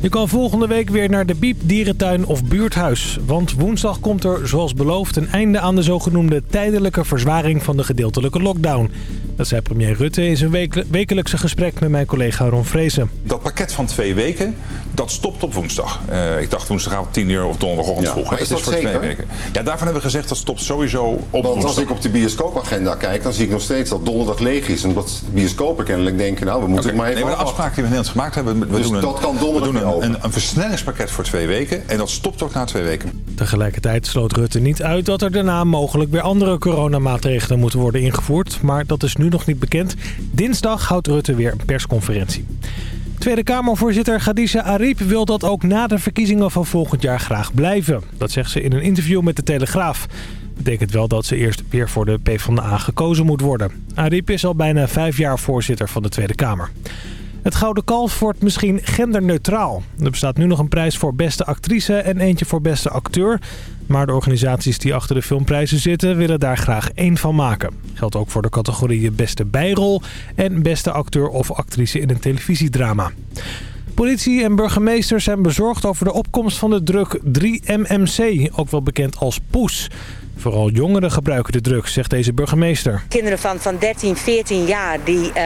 Je kan volgende week weer naar de Biep Dierentuin of Buurthuis. Want woensdag komt er, zoals beloofd, een einde aan de zogenoemde tijdelijke verzwaring van de gedeeltelijke lockdown. Dat zei premier Rutte in zijn wekelijkse gesprek met mijn collega Ron Vrezen. Dat pakket van twee weken, dat stopt op woensdag. Uh, ik dacht woensdagavond 10 uur of donderdagochtend ja, vroeg. Maar is dat voor zeker? twee weken. Ja, daarvan hebben we gezegd dat stopt sowieso op Want woensdag. als ik op de bioscoopagenda kijk, dan zie ik nog steeds dat donderdag leeg is. En dat bioscopen kennelijk denken, nou, we moeten okay, maar even Nee, maar de afspraak die we Nederlands gemaakt hebben, we dus doen, dat een, kan we doen een, een, een versnellingspakket voor twee weken. En dat stopt ook na twee weken. Tegelijkertijd sloot Rutte niet uit dat er daarna mogelijk weer andere coronamaatregelen moeten worden ingevoerd. Maar dat is nu nog niet bekend. Dinsdag houdt Rutte weer een persconferentie. Tweede Kamervoorzitter Khadija Ariep wil dat ook na de verkiezingen van volgend jaar graag blijven. Dat zegt ze in een interview met de Telegraaf. Betekent wel dat ze eerst weer voor de PvdA gekozen moet worden. Ariep is al bijna vijf jaar voorzitter van de Tweede Kamer. Het Gouden Kalf wordt misschien genderneutraal. Er bestaat nu nog een prijs voor beste actrice en eentje voor beste acteur. Maar de organisaties die achter de filmprijzen zitten willen daar graag één van maken. Geldt ook voor de categorieën beste bijrol en beste acteur of actrice in een televisiedrama. Politie en burgemeesters zijn bezorgd over de opkomst van de druk 3-MMC, ook wel bekend als poes. Vooral jongeren gebruiken de drugs, zegt deze burgemeester. Kinderen van, van 13, 14 jaar die uh,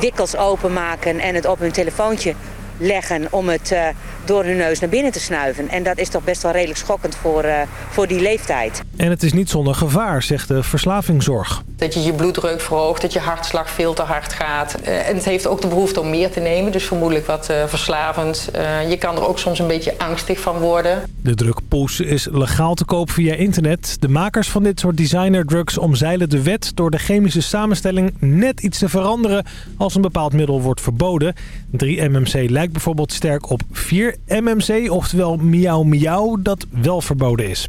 wikkels openmaken en het op hun telefoontje leggen om het uh, door hun neus naar binnen te snuiven. En dat is toch best wel redelijk schokkend voor, uh, voor die leeftijd. En het is niet zonder gevaar, zegt de verslavingszorg. Dat je je bloeddruk verhoogt, dat je hartslag veel te hard gaat. Uh, en het heeft ook de behoefte om meer te nemen, dus vermoedelijk wat verslavend. je kan er ook soms een beetje angstig van worden. De druk Poes is legaal te koop via internet. De makers van dit soort designerdrugs omzeilen de wet door de chemische samenstelling net iets te veranderen als een bepaald middel wordt verboden. 3-MMC lijkt bijvoorbeeld sterk op 4-MMC, oftewel miauw miauw, dat wel verboden is.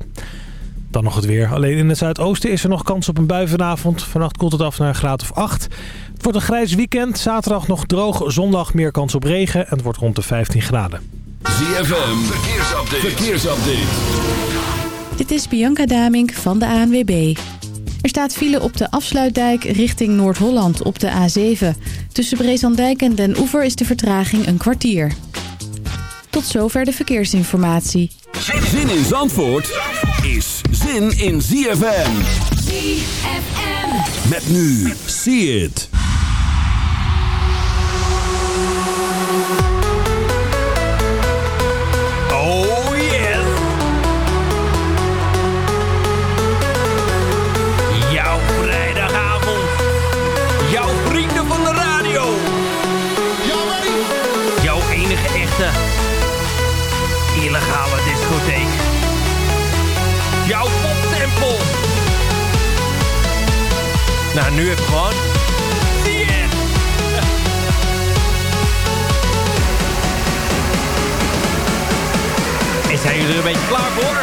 Dan nog het weer. Alleen in het zuidoosten is er nog kans op een bui vanavond. Vannacht koelt het af naar een graad of 8. Het wordt een grijs weekend. Zaterdag nog droog. Zondag meer kans op regen. En het wordt rond de 15 graden. ZFM. Verkeersupdate. Verkeersupdate. Dit is Bianca Damink van de ANWB. Er staat file op de afsluitdijk richting Noord-Holland op de A7. Tussen Brezandijk en Den Oever is de vertraging een kwartier. Tot zover de verkeersinformatie. Zin in Zandvoort is zin in ZFM. ZFM. Met nu, see it. Nou, nu gewoon. Zie je? En zijn jullie er een beetje klaar voor?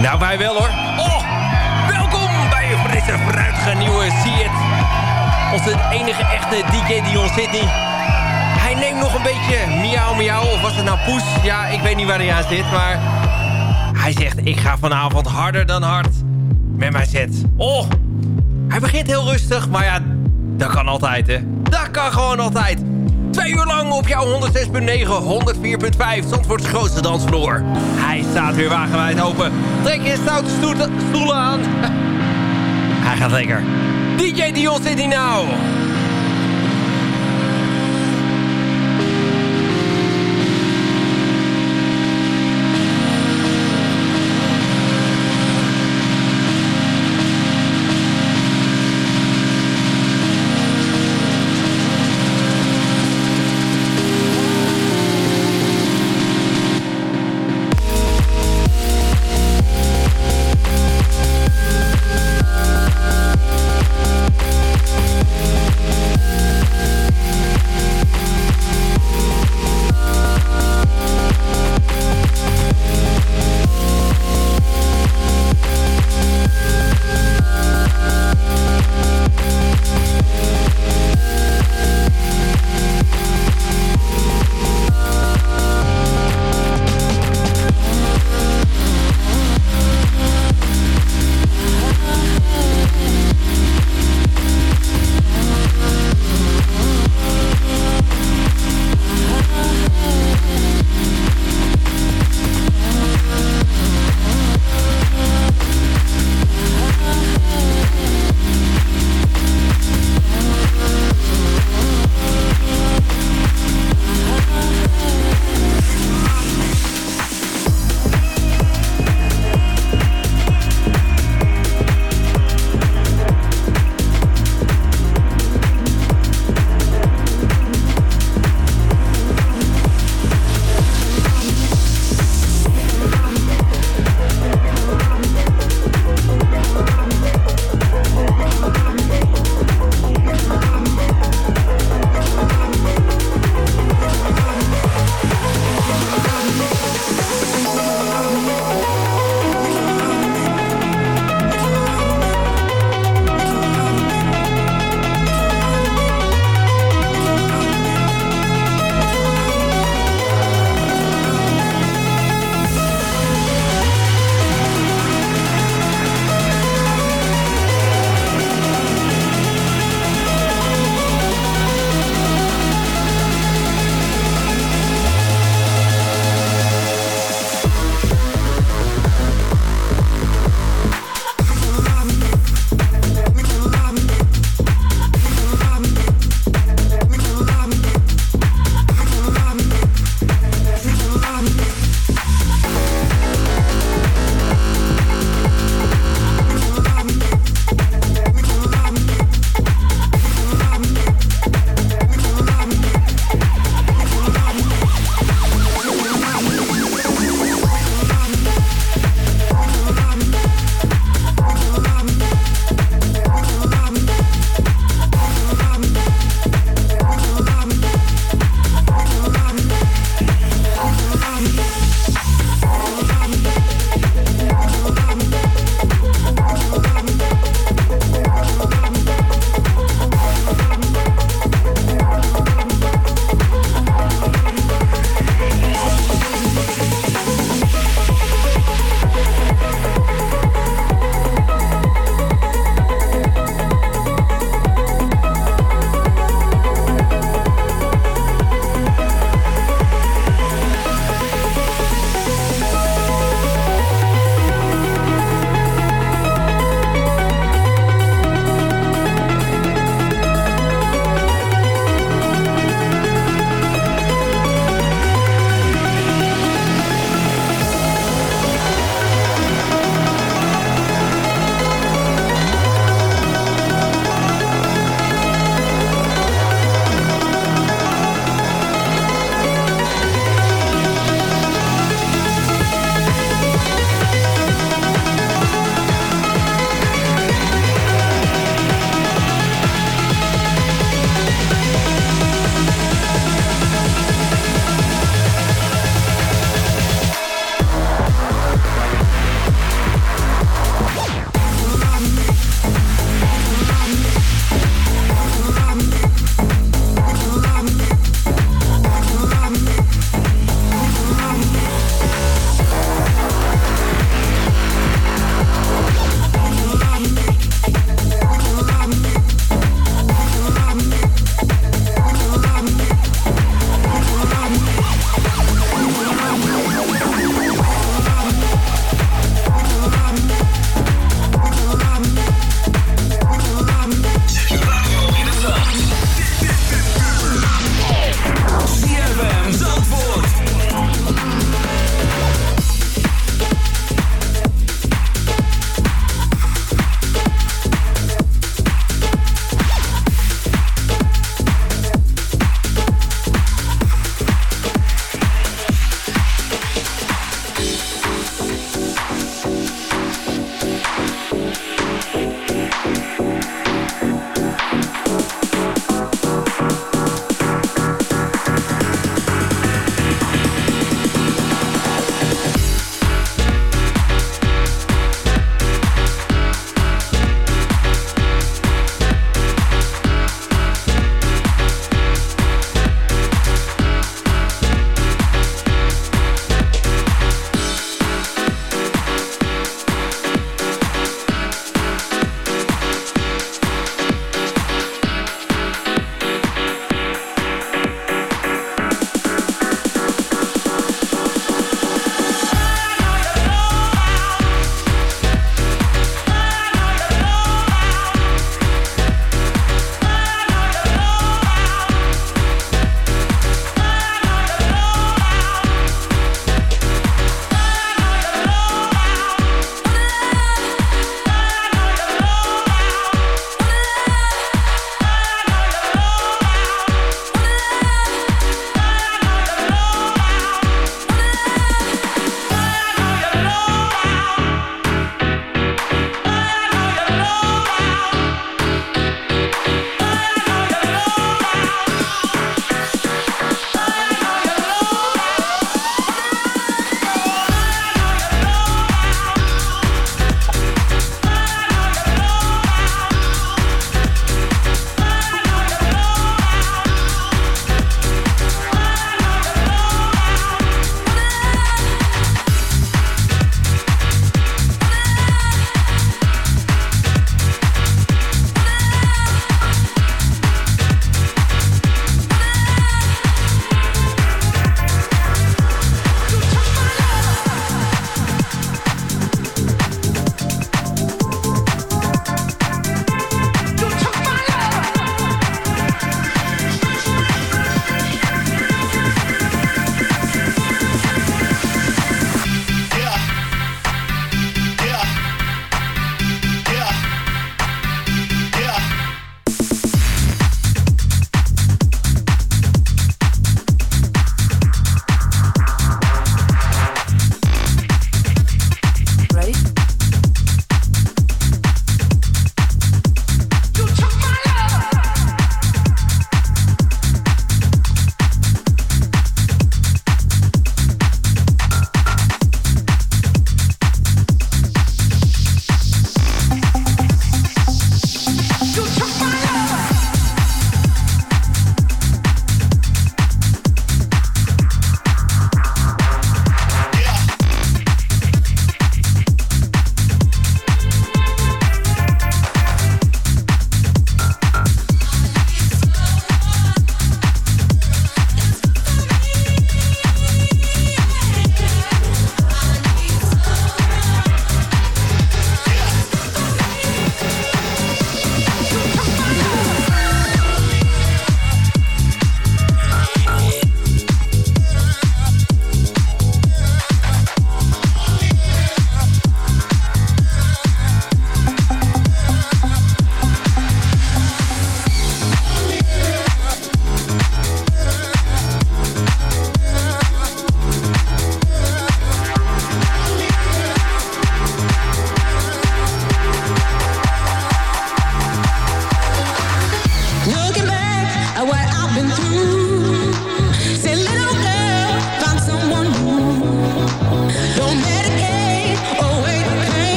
Nou, wij wel hoor. Oh, welkom bij een frisse, fruitige nieuwe See It. Onze enige echte DJ Dion Sydney. Hij neemt nog een beetje miauw miauw. Of was het nou poes? Ja, ik weet niet waar hij aan zit, maar... Hij zegt, ik ga vanavond harder dan hard met mijn set. Oh, hij begint heel rustig, maar ja, dat kan altijd, hè. Dat kan gewoon altijd. Twee uur lang op jouw 106.9, 104.5, Zandvoorts grootste dansvloer. Hij staat weer wagenwijd open. Trek je stoute stoel- stoelen aan. Hij gaat lekker. DJ Dion zit nou.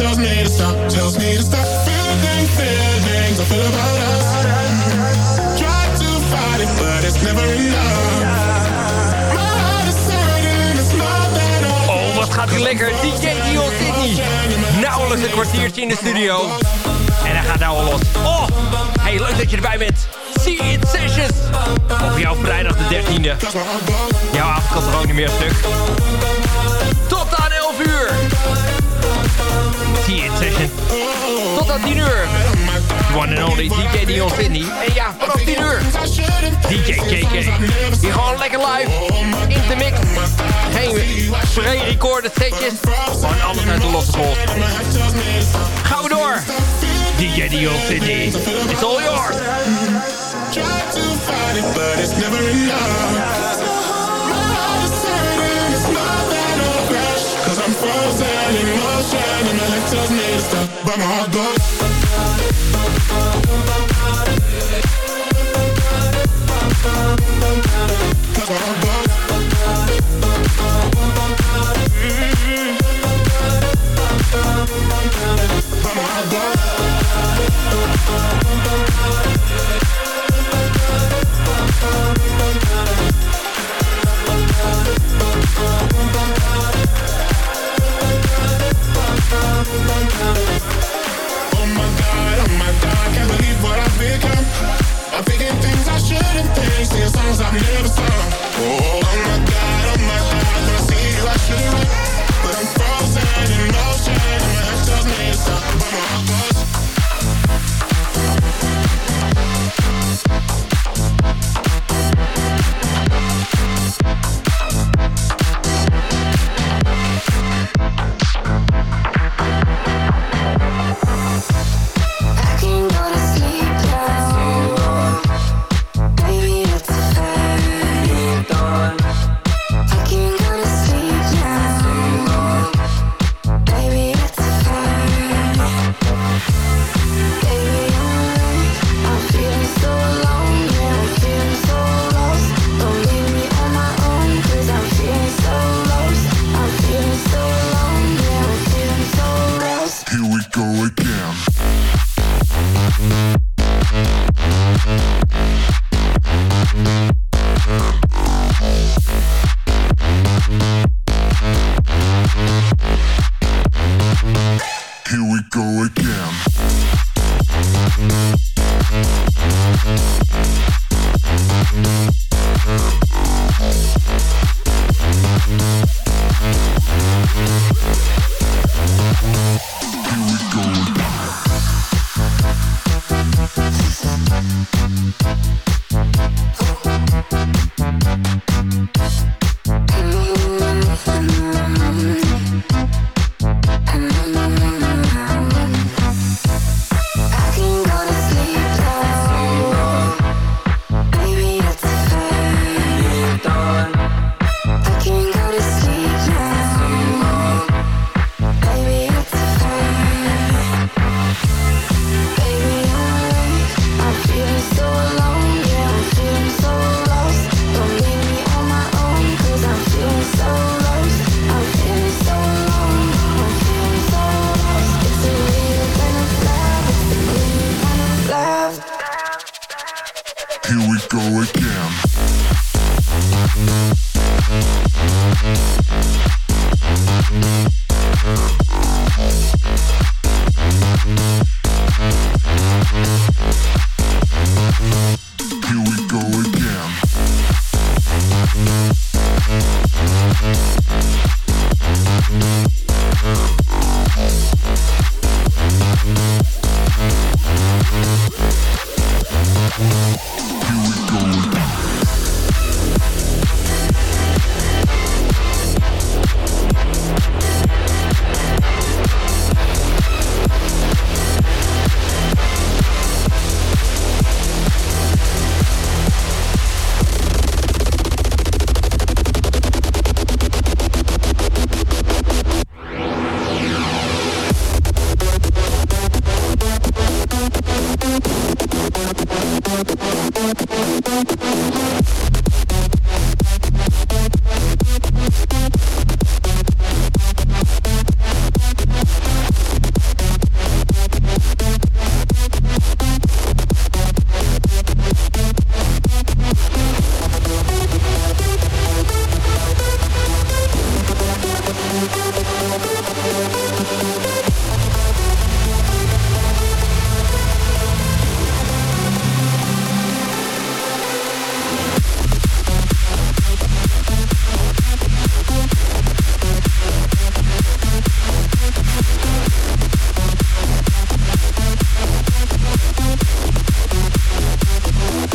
Me about us. Try to fight but never Oh, wat gaat hij lekker. DJ Dion Sydney. Nauwelijks een kwartiertje in de studio. En hij gaat nou al los. Oh, hey, leuk dat je erbij bent. See It Sessions. Op jouw vrijdag de 13e. Jouw avond kan toch ook niet meer stuk. Session. Tot aan 10 uur. One and only DJ Dion Sydney. En ja, vanaf 10 uur. DJ KK. Die gewoon lekker live. In de mix. Geen pre-recorded setjes. Gewoon alles uit de losse pols. Gaan we door. DJ Dion Sydney. It's all yours. Try to fight it, but it's never enough. In motion, and my head tells me. I'm I shouldn't think, songs. Oh, oh my god, oh my god, when I see you I but I'm frozen in motion, and my head tells me to stop, but my heart.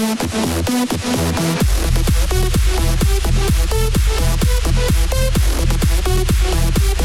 Thank you.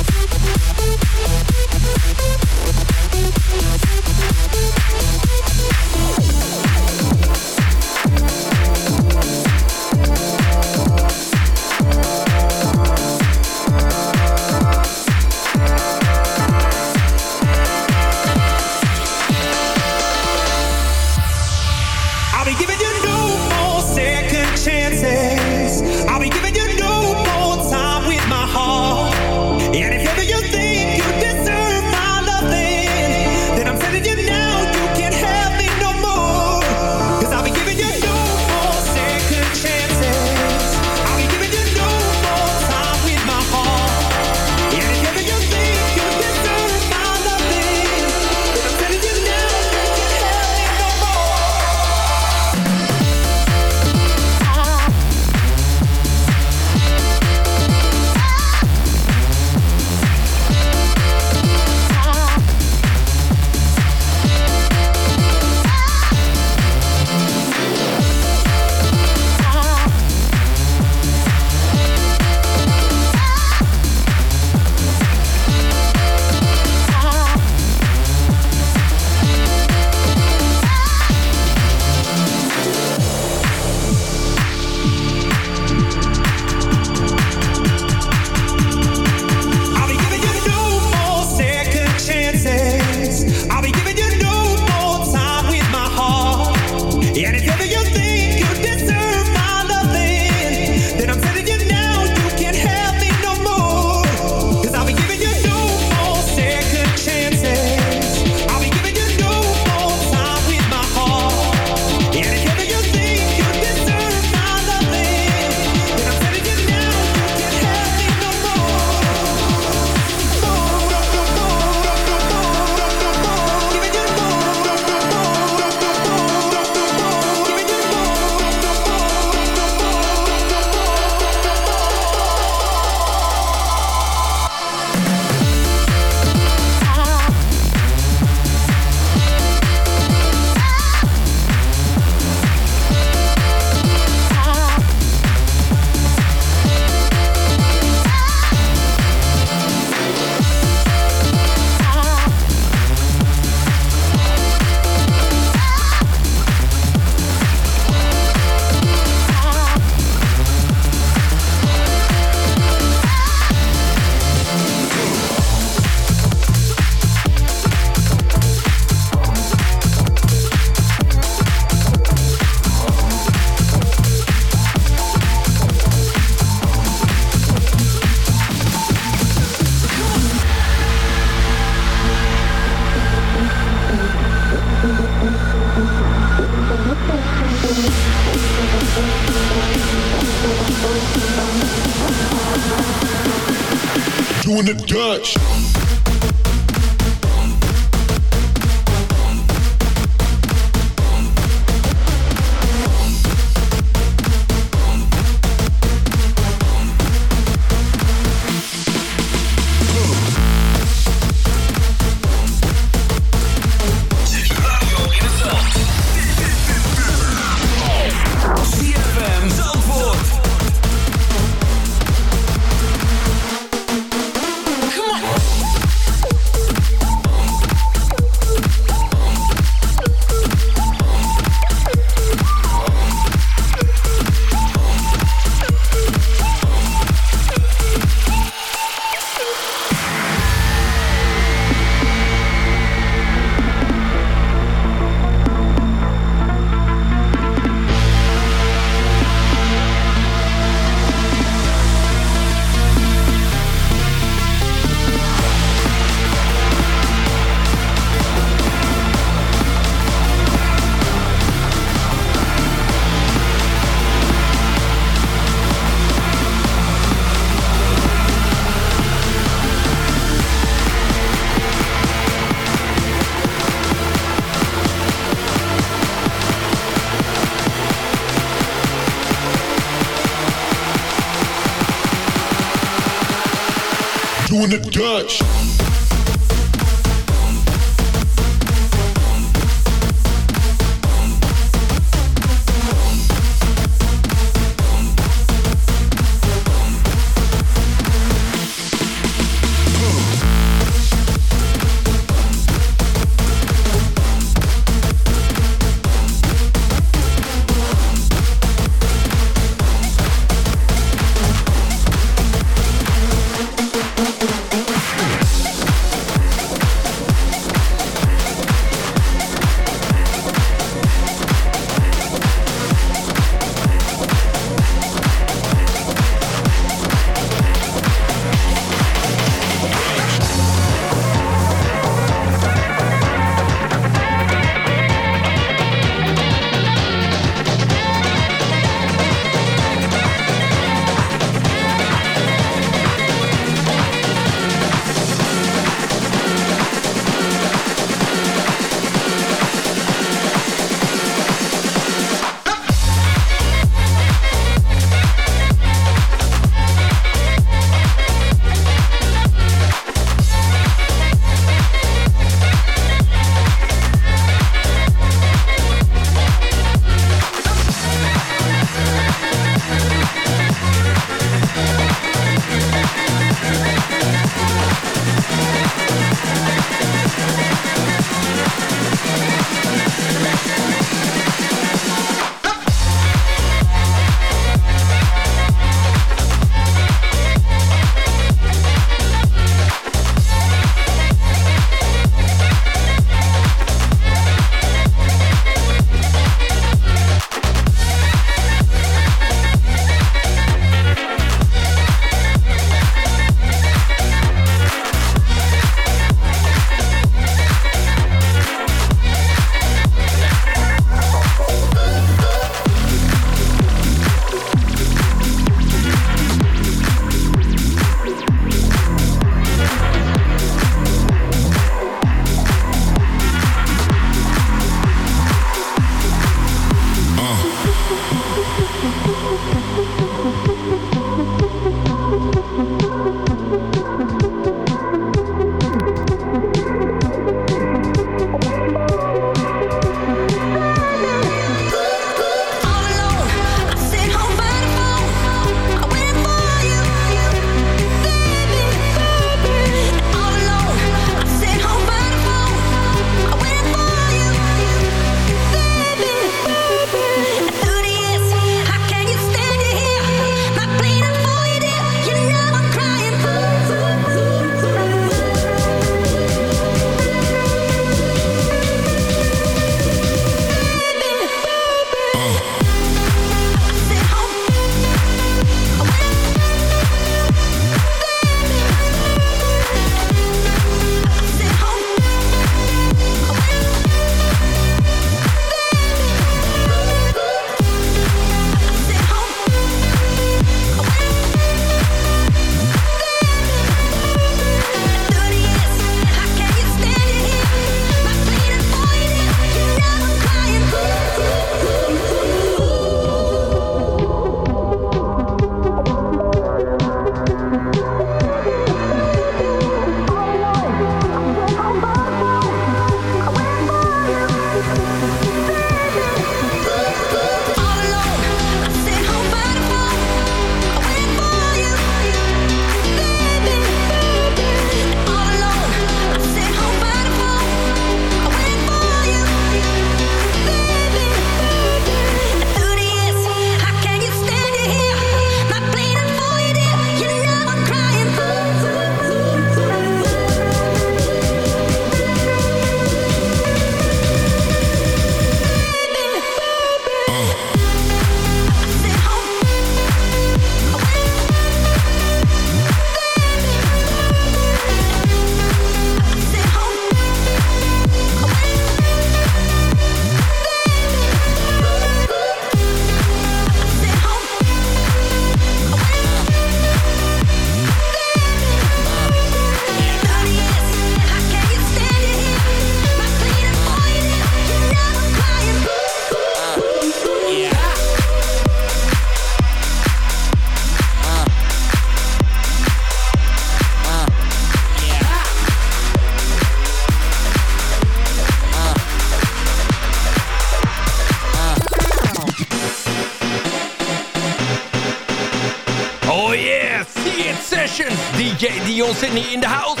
Sydney in de house.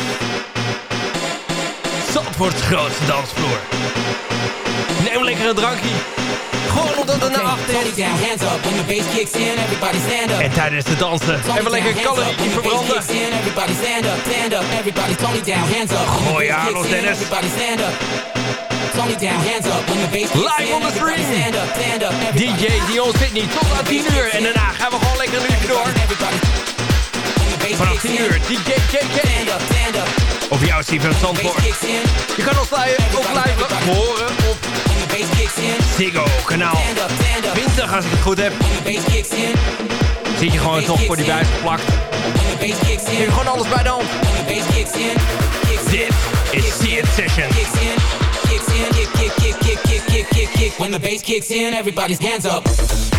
Zandvoorts grootste dansvloer. Neem lekker een drankje. Gewoon omdat het naar achter is. En tijdens de dansen even lekker calorieën verbranden. Gooi aan ons, Dennis. Live on the stream. DJ Dion Sydney tot aan 10 uur. En daarna gaan we gewoon lekker een uurtje door. Vanaf 10 uur DJ JJ. Op jouw CFM Zandvoort. Je kan ons ook live horen op Ziggo kanaal 20 als ik het goed heb. Zit je gewoon toch voor die buis geplakt. Heb je gewoon alles bij de hand. Dit is See It Session. When the bass kicks in, everybody's hands up.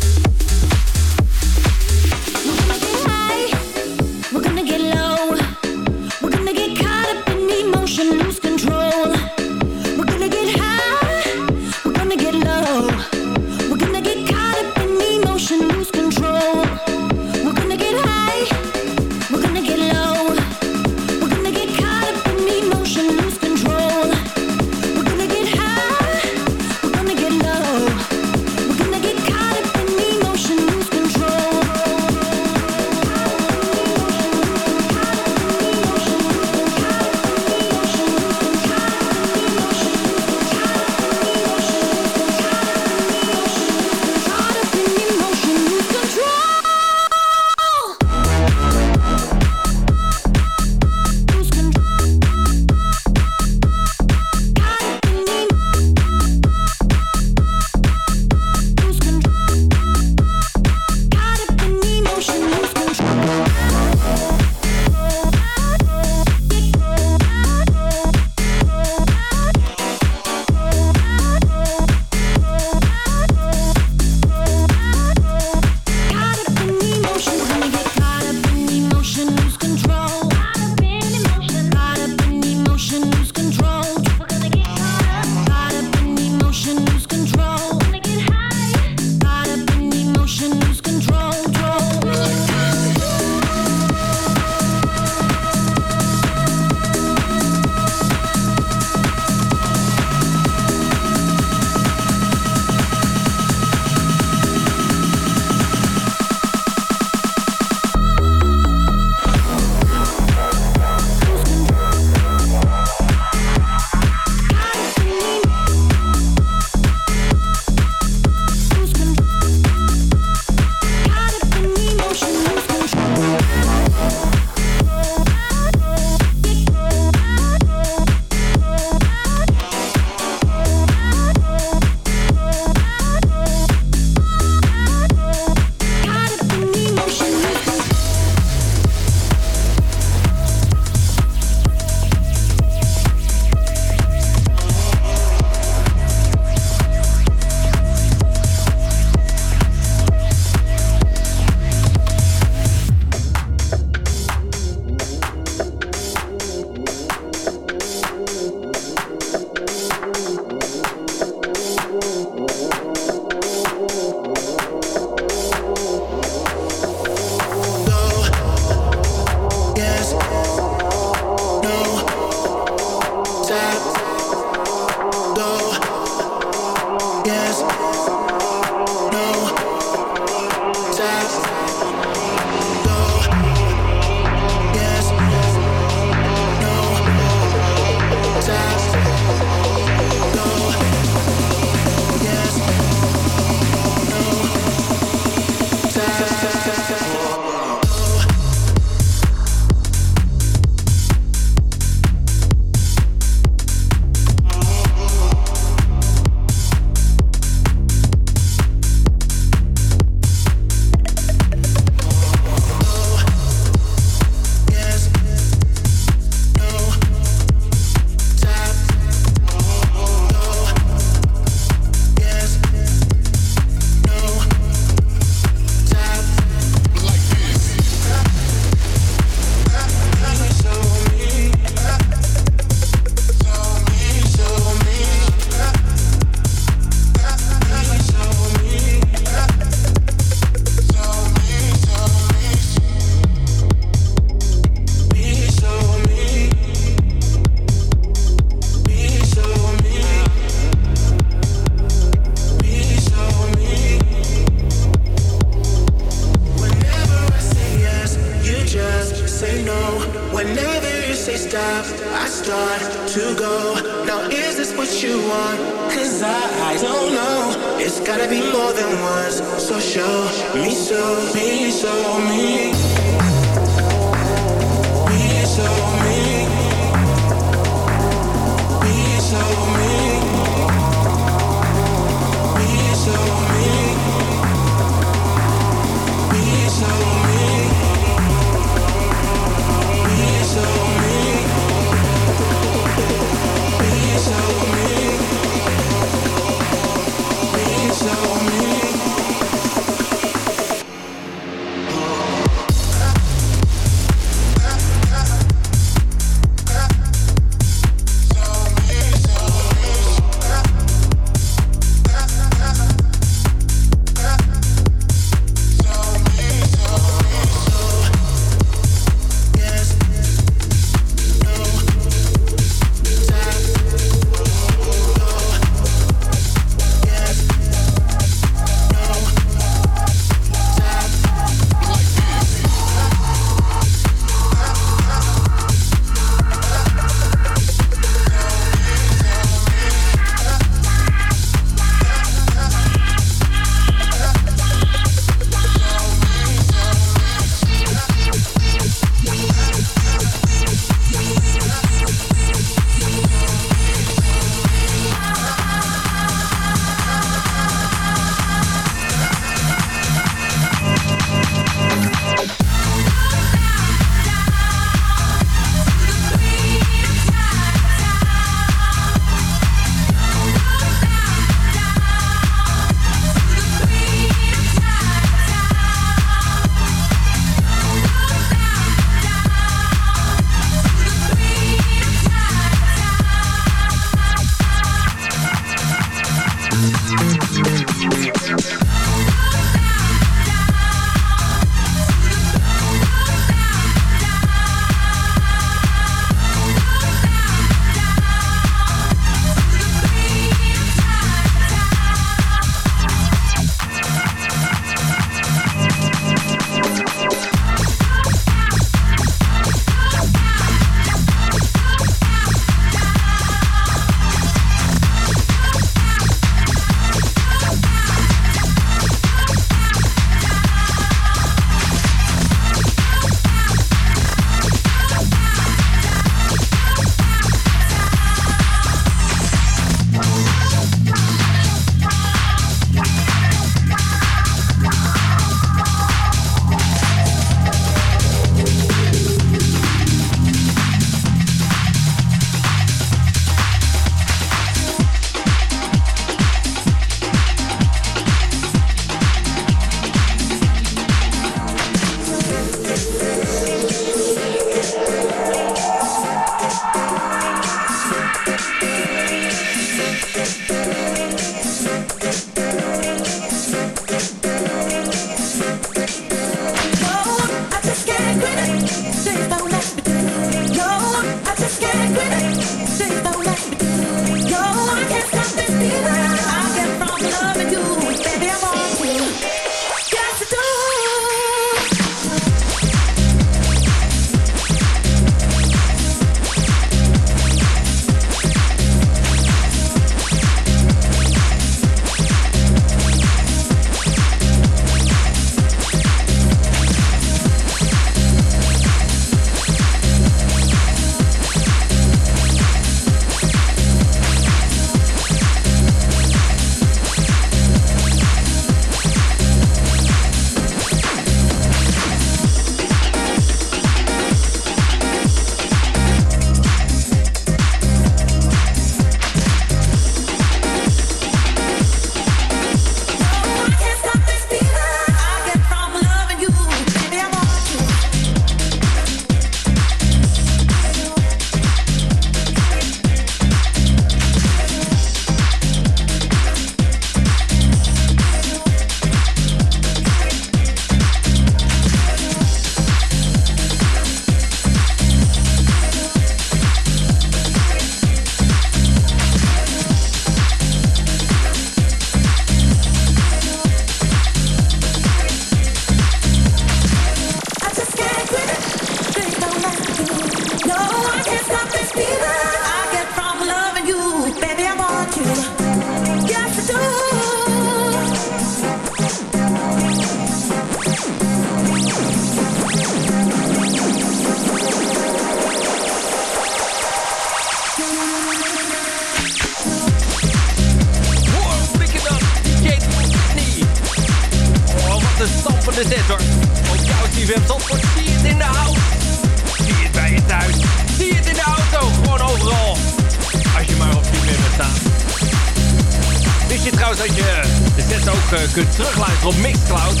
kunt terugluisteren op Mixcloud.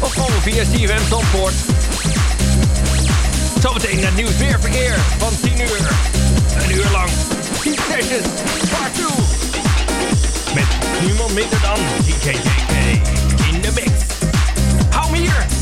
Of gewoon via CFM Zandvoort. Zometeen het nieuws weer verkeer van 10 uur. Een uur lang. Die Sessions Part 2. Met niemand minder dan DJJK in de mix. Hou me hier!